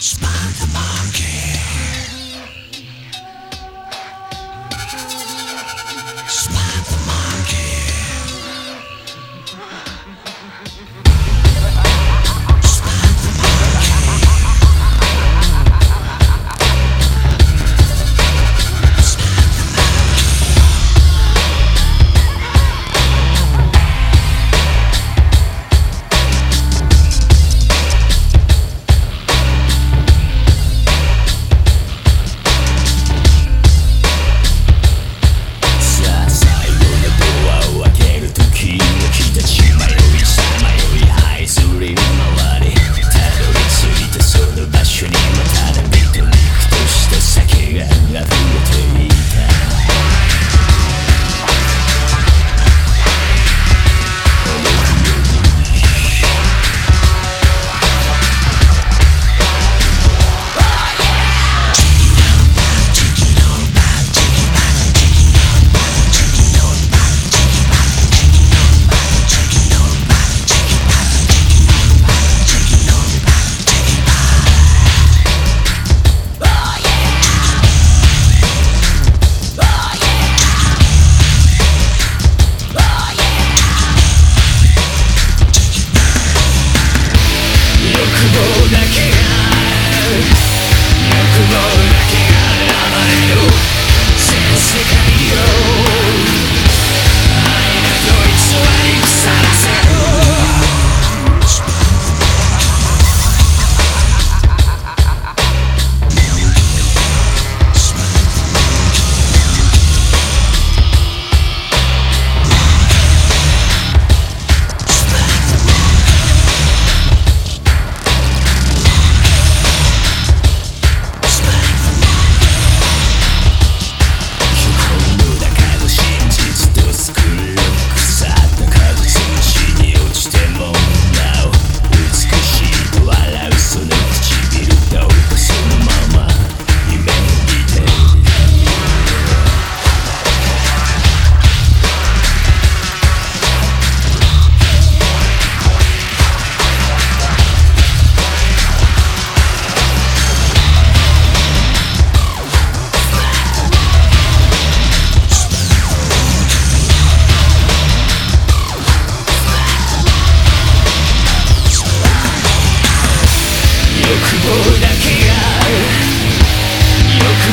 Spy the monkey.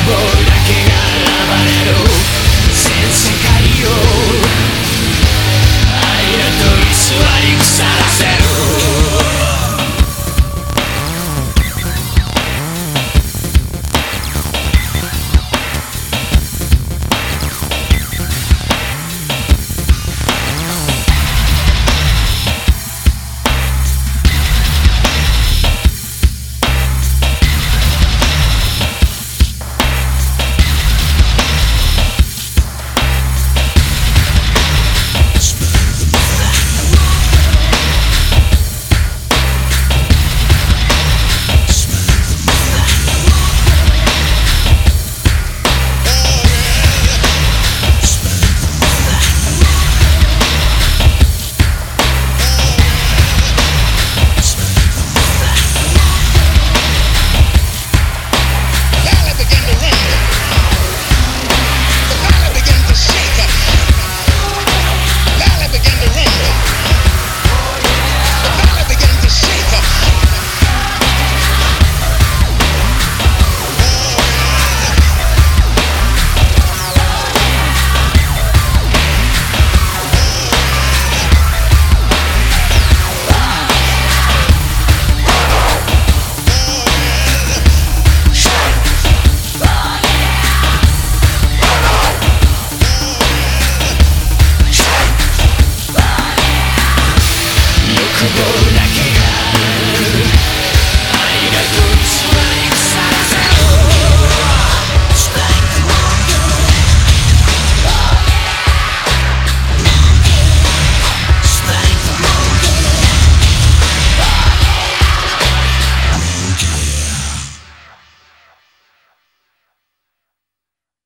road Agora